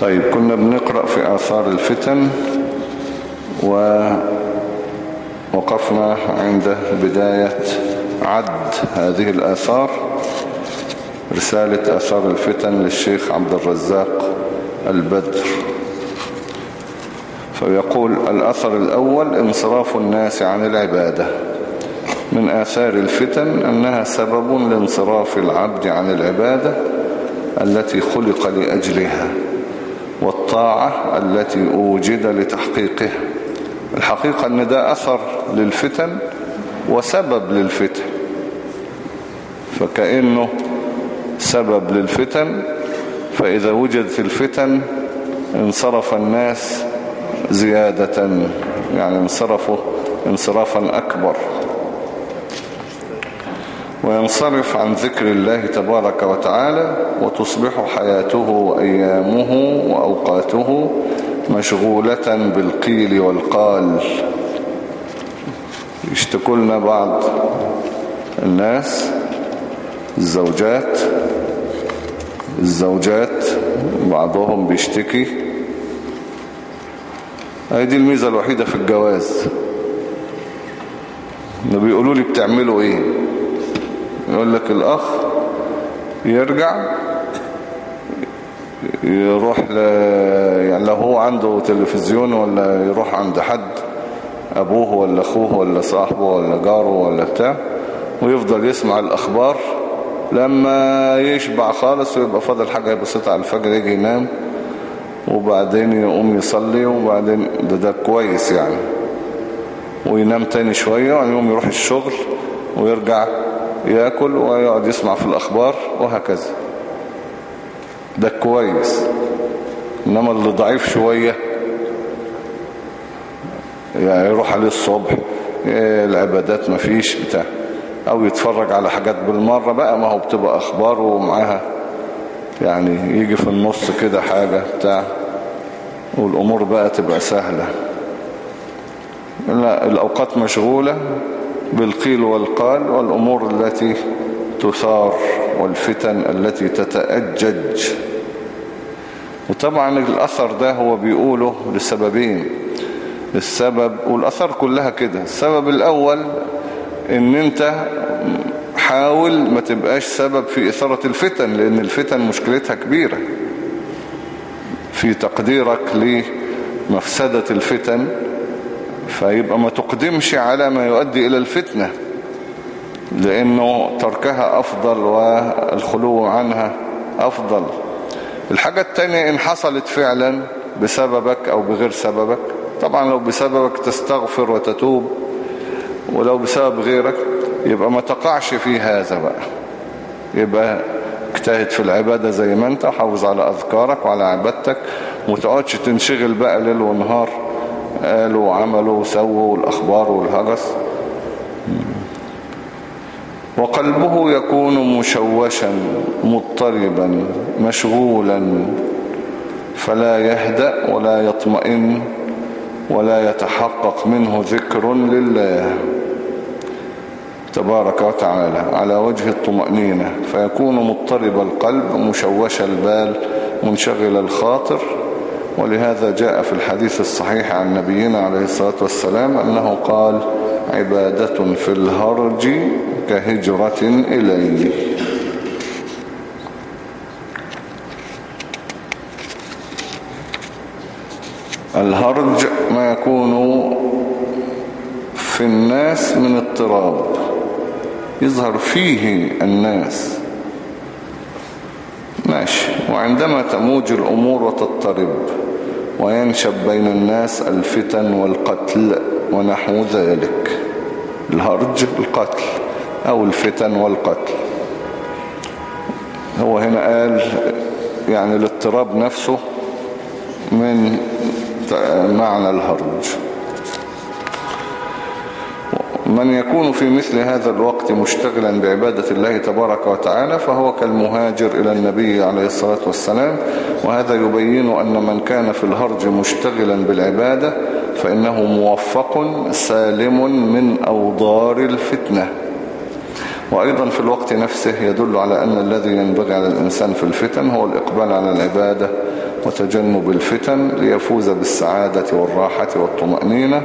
طيب كنا بنقرأ في آثار الفتن ووقفنا عند بداية عد هذه الآثار رسالة آثار الفتن للشيخ عبد الرزاق البدر. فيقول الأثر الأول انصراف الناس عن العبادة. من آثار الفتن أنها سبب لانصراف العبد عن العبادة التي خلق لأجلها. والطاعة التي أوجد لتحقيقها الحقيقة أن ده أثر للفتن وسبب للفتن. فكأنه سبب للفتن فإذا وجدت الفتن انصرف الناس زيادة يعني انصرفوا انصرافا أكبر. وينصرف عن ذكر الله تبارك وتعالى وتصبح حياته وأيامه وأوقاته مشغولة بالقيل والقال. يشتكلنا بعض الناس الزوجات الزوجات بعضهم بيشتكي. هذه دي الميزة الوحيدة في الجواز. بيقولوا لي بتعملوا إيه؟ يقول لك الأخ يرجع يروح ل... يعني لو هو عنده تلفزيون ولا يروح عند حد أبوه ولا أخوه ولا صاحبه ولا جاره ولا بتاع ويفضل يسمع الأخبار لما يشبع خالص ويبقى فاضل حاجة بسيطة على الفجر يجي ينام وبعدين يقوم يصلي وبعدين ده ده كويس يعني. وينام تاني شوية ويقوم يروح الشغل ويرجع. يأكل ويقعد يسمع في الأخبار وهكذا. ده كويس. إنما اللي ضعيف شوية يعني يروح عليه الصبح العبادات مفيش بتاع أو يتفرج على حاجات بالمرة بقى ما هو بتبقى أخبار ومعاها يعني يجي في النص كده حاجة بتاع والأمور بقى تبقى سهلة. لا الأوقات مشغولة. بالقيل والقال والأمور التي تثار والفتن التي تتأجج. وطبعا الأثر ده هو بيقوله لسببين. السبب والاثر كلها كده. السبب الأول إن أنت حاول ما تبقاش سبب في إثارة الفتن لأن الفتن مشكلتها كبيرة. في تقديرك لمفسدة الفتن فيبقى ما تقدمش على ما يؤدي إلى الفتنة لأنه تركها أفضل والخلو عنها أفضل. الحاجة التانية إن حصلت فعلا بسببك أو بغير سببك طبعا لو بسببك تستغفر وتتوب ولو بسبب غيرك يبقى ما تقعش في هذا بقى. يبقى اجتهد في العبادة زي ما أنت حافظ على أذكارك وعلى عبادتك وتقعدش تنشغل بقى ليل ونهار قالوا وعملوا وسووا والأخبار والهجس. وقلبه يكون مشوشا مضطربا مشغولا فلا يهدأ ولا يطمئن ولا يتحقق منه ذكر لله. تبارك وتعالى على وجه الطمأنينة فيكون مضطرب القلب مشوش البال منشغل الخاطر. ولهذا جاء في الحديث الصحيح عن نبينا عليه الصلاة والسلام أنه قال عبادة في الهرج كهجرة إليه. الهرج ما يكون في الناس من اضطراب. يظهر فيه الناس. ماشي. وعندما تموج الأمور وتضطرب. وينشب بين الناس الفتن والقتل ونحو ذلك. الهرج القتل أو الفتن والقتل. هو هنا قال يعني الاضطراب نفسه من معنى الهرج. من يكون في مثل هذا الوقت مشتغلا بعبادة الله تبارك وتعالى فهو كالمهاجر إلى النبي عليه الصلاة والسلام وهذا يبين أن من كان في الهرج مشتغلا بالعبادة فإنه موفق سالم من أوضار الفتنة. وأيضا في الوقت نفسه يدل على أن الذي ينبغي على الإنسان في الفتن هو الإقبال على العبادة وتجنب الفتن ليفوز بالسعادة والراحة والطمأنينة.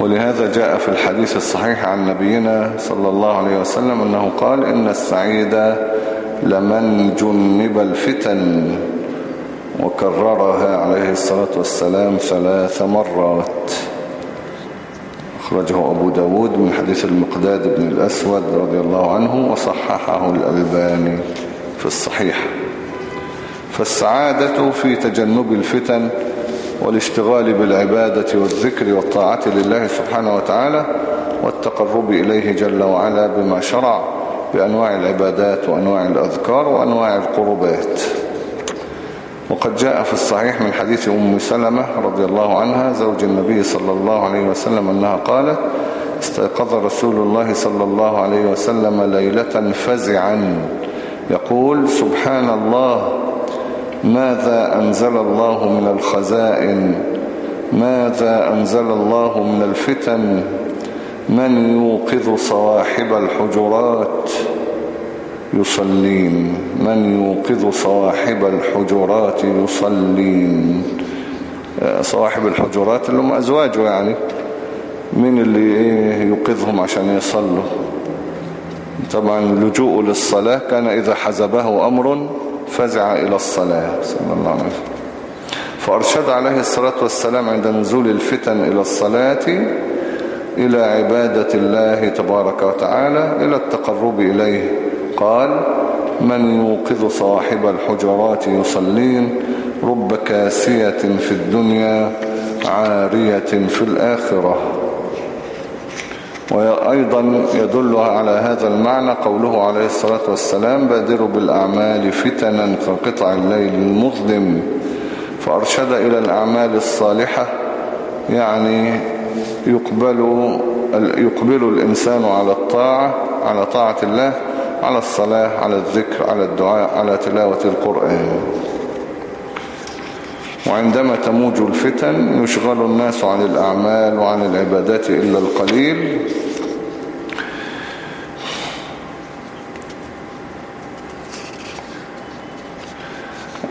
ولهذا جاء في الحديث الصحيح عن نبينا صلى الله عليه وسلم أنه قال إن السعيد لمن جنب الفتن وكررها عليه الصلاة والسلام ثلاث مرات. أخرجه أبو داود من حديث المقداد بن الأسود رضي الله عنه وصححه الألباني في الصحيح. فالسعادة في تجنب الفتن والاشتغال بالعبادة والذكر والطاعة لله سبحانه وتعالى والتقرب إليه جل وعلا بما شرع بأنواع العبادات وأنواع الأذكار وأنواع القربات. وقد جاء في الصحيح من حديث أم سلمة رضي الله عنها زوج النبي صلى الله عليه وسلم أنها قالت استيقظ رسول الله صلى الله عليه وسلم ليلة فزعا. يقول سبحان الله ماذا أنزل الله من الخزائن؟ ماذا أنزل الله من الفتن؟ من يوقظ صواحب الحجرات؟ يصلين. من يوقظ صواحب الحجرات؟ يصلين. آه، صواحب الحجرات اللي هم أزواجه يعني. من اللي إيه يوقظهم عشان يصلوا؟ طبعا اللجوء للصلاة كان إذا حزبه أمر فزع إلى الصلاة. صلى الله عليه وسلم. فأرشد عليه الصلاة والسلام عند نزول الفتن إلى الصلاة إلى عبادة الله تبارك وتعالى إلى التقرب إليه. قال من يوقظ صاحب الحجرات يصلين رب كاسية في الدنيا عارية في الآخرة. وأيضا يدل على هذا المعنى قوله عليه الصلاة والسلام بادروا بالأعمال فتنا كقطع الليل المظلم. فأرشد إلى الأعمال الصالحة يعني يقبل, يقبل الإنسان على الطاعة على طاعة الله على الصلاة على الذكر على الدعاء على تلاوة القرآن. وعندما تموج الفتن يشغل الناس عن الأعمال وعن العبادات إلا القليل.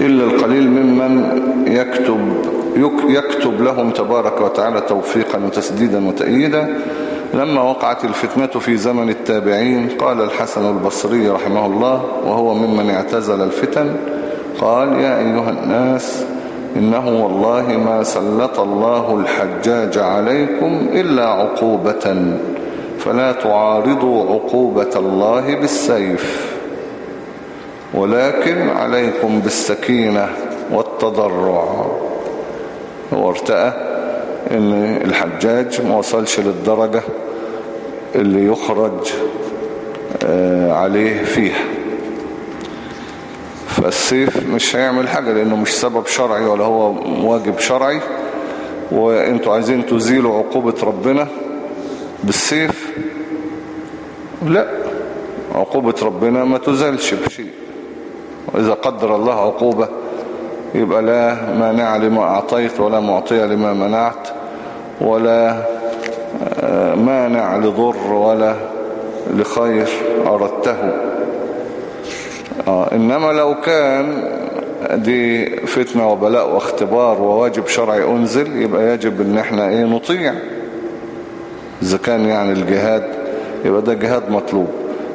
إلا القليل ممن يكتب يكتب لهم تبارك وتعالى توفيقا وتسديدا وتأييدا. لما وقعت الفتنة في زمن التابعين قال الحسن البصري رحمه الله وهو ممن اعتزل الفتن قال يا أيها الناس إنه والله ما سلط الله الحجاج عليكم إلا عقوبة فلا تعارضوا عقوبة الله بالسيف ولكن عليكم بالسكينة والتضرع. هو ارتأى إن الحجاج ما وصلش للدرجة اللي يخرج آه، عليه فيها. فالسيف مش هيعمل حاجة لأنه مش سبب شرعي ولا هو واجب شرعي. وأنتوا عايزين تزيلوا عقوبة ربنا بالسيف؟ لا عقوبة ربنا ما تزالش بشيء. وإذا قدر الله عقوبة يبقى لا مانع لما أعطيت ولا معطي لما منعت ولا آه، مانع لضر ولا لخير أردته. إنما لو كان دي فتنة وبلاء واختبار وواجب شرعي أنزل يبقى يجب إن إحنا إيه نطيع. إذا كان يعني الجهاد يبقى ده جهاد مطلوب.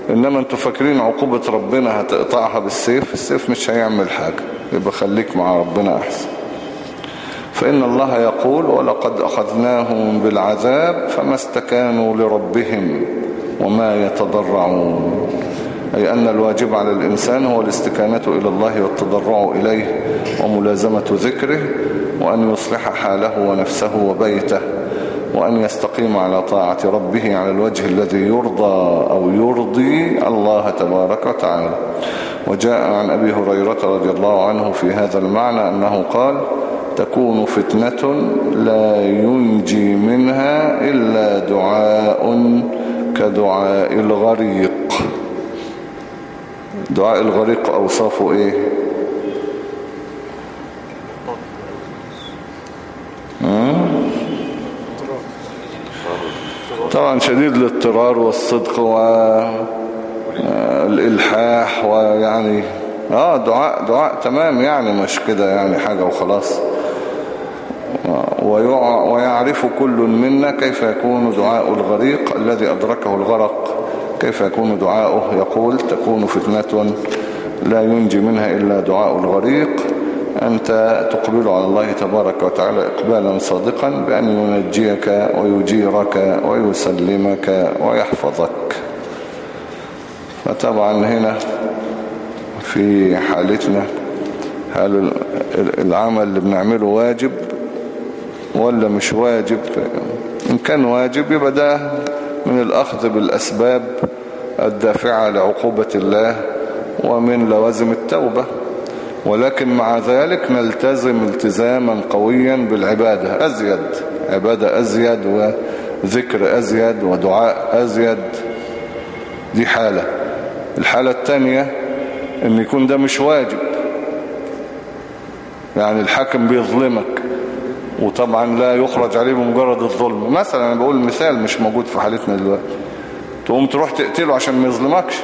إنما أنتوا فاكرين عقوبة ربنا هتقطعها بالسيف؟ السيف مش هيعمل حاجة. يبقى خليك مع ربنا أحسن. فإن الله يقول ولقد أخذناهم بالعذاب فما استكانوا لربهم وما يتضرعون. أي أن الواجب على الإنسان هو الاستكانة إلى الله والتضرع إليه وملازمة ذكره وأن يصلح حاله ونفسه وبيته وأن يستقيم على طاعة ربه على الوجه الذي يرضى أو يرضي الله تبارك وتعالى. وجاء عن أبي هريرة رضي الله عنه في هذا المعنى أنه قال تكون فتنة لا ينجي منها إلا دعاء كدعاء الغريق. دعاء الغريق أوصافه إيه؟ طبعا شديد الاضطرار والصدق والإلحاح ويعني آه دعاء دعاء تمام يعني مش كده يعني حاجة وخلاص. ويعرف كل منا كيف يكون دعاء الغريق الذي أدركه الغرق. كيف يكون دعاؤه؟ يقول تكون فتنة لا ينجي منها إلا دعاء الغريق. أنت تقبل على الله تبارك وتعالى إقبالا صادقا بأن ينجيك ويجيرك ويسلمك ويحفظك. فطبعا هنا في حالتنا هل العمل اللي بنعمله واجب ولا مش واجب؟ إن كان واجب يبقى ده من الأخذ بالأسباب الدافعة لعقوبة الله ومن لوازم التوبة. ولكن مع ذلك نلتزم التزاما قويا بالعبادة أزيد عبادة أزيد وذكر أزيد ودعاء أزيد. دي حالة. الحالة الثانية إن يكون ده مش واجب. يعني الحاكم بيظلمك. وطبعا لا يخرج عليه بمجرد الظلم. مثلا أنا بقول مثال مش موجود في حالتنا دلوقتي. تقوم تروح تقتله عشان ما يظلمكش.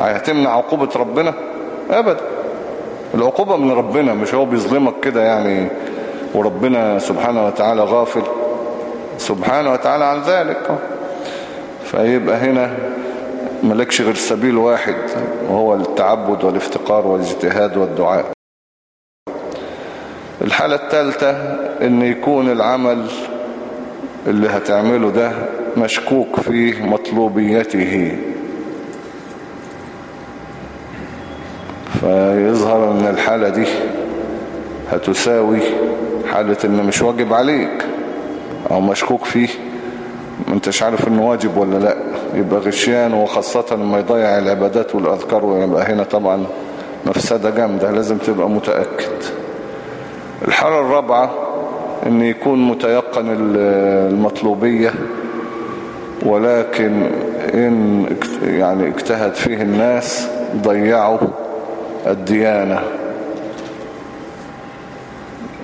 هتمنع عقوبة ربنا؟ ابدا. العقوبة من ربنا مش هو بيظلمك كده يعني وربنا سبحانه وتعالى غافل. سبحانه وتعالى عن ذلك. فيبقى هنا ملكش غير سبيل واحد وهو التعبد والافتقار والاجتهاد والدعاء. الحالة الثالثة إن يكون العمل اللي هتعمله ده مشكوك في مطلوبيته. فيظهر إن الحالة دي هتساوي حالة ان مش واجب عليك أو مشكوك فيه. ما انتش عارف إنه واجب ولا لأ. يبقى غشيان وخاصة لما يضيع العبادات والأذكار ويبقى هنا طبعا مفسدة جامدة لازم تبقى متأكد. الحالة الرابعة إن يكون متيقن المطلوبية ولكن إن يعني اجتهد فيه الناس ضيعوا الديانة.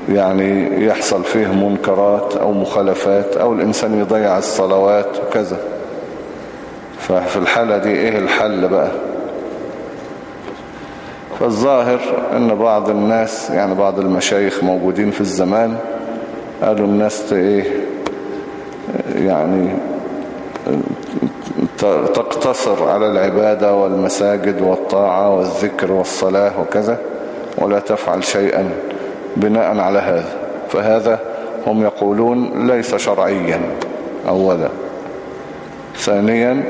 يعني يحصل فيه منكرات أو مخالفات أو الإنسان يضيع الصلوات وكذا. ففي الحالة دي إيه الحل بقى؟ فالظاهر أن بعض الناس يعني بعض المشايخ موجودين في الزمان قالوا الناس إيه يعني تقتصر على العبادة والمساجد والطاعة والذكر والصلاة وكذا ولا تفعل شيئا بناء على هذا. فهذا هم يقولون ليس شرعيا أولا. ثانيا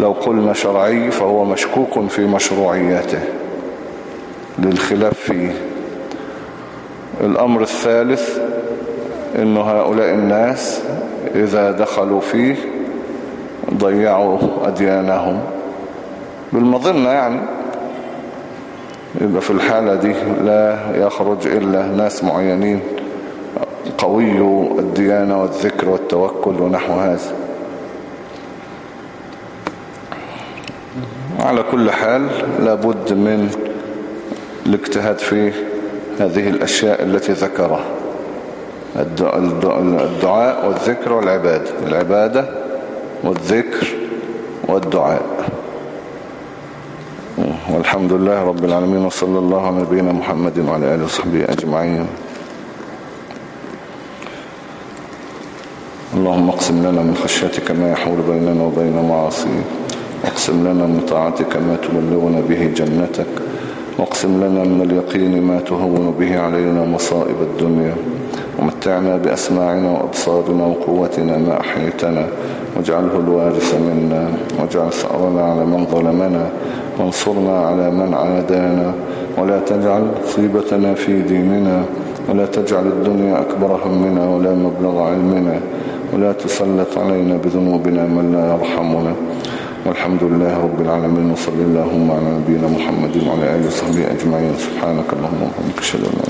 لو قلنا شرعي فهو مشكوك في مشروعيته للخلاف فيه الأمر الثالث إن هؤلاء الناس إذا دخلوا فيه ضيعوا أديانهم. بالمظنة يعني يبقى في الحالة دي لا يخرج إلا ناس معينين قوي الديانة والذكر والتوكل ونحو هذا. على كل حال لابد من الاجتهاد في هذه الأشياء التي ذكرها. الدعاء والذكر والعبادة. العبادة والذكر والدعاء. والحمد لله رب العالمين وصلى الله على نبينا محمد وعلى آله وصحبه أجمعين. اللهم اقسم لنا من خشيتك ما يحول بيننا وبين معاصيك. واقسم لنا من طاعتك ما تبلغنا به جنتك. واقسم لنا من اليقين ما تهون به علينا مصائب الدنيا ومتعنا بأسماعنا وأبصارنا وقوتنا ما أحيتنا واجعله الوارث منا واجعل ثأرنا على من ظلمنا وانصرنا على من عادانا ولا تجعل صيبتنا في ديننا ولا تجعل الدنيا أكبر همنا ولا مبلغ علمنا ولا تسلط علينا بذنوبنا من لا يرحمنا. والحمد لله رب العالمين وصلى اللهم على نبينا محمد وعلى آله وصحبه أجمعين. سبحانك اللهم وبحمدك أشهد أن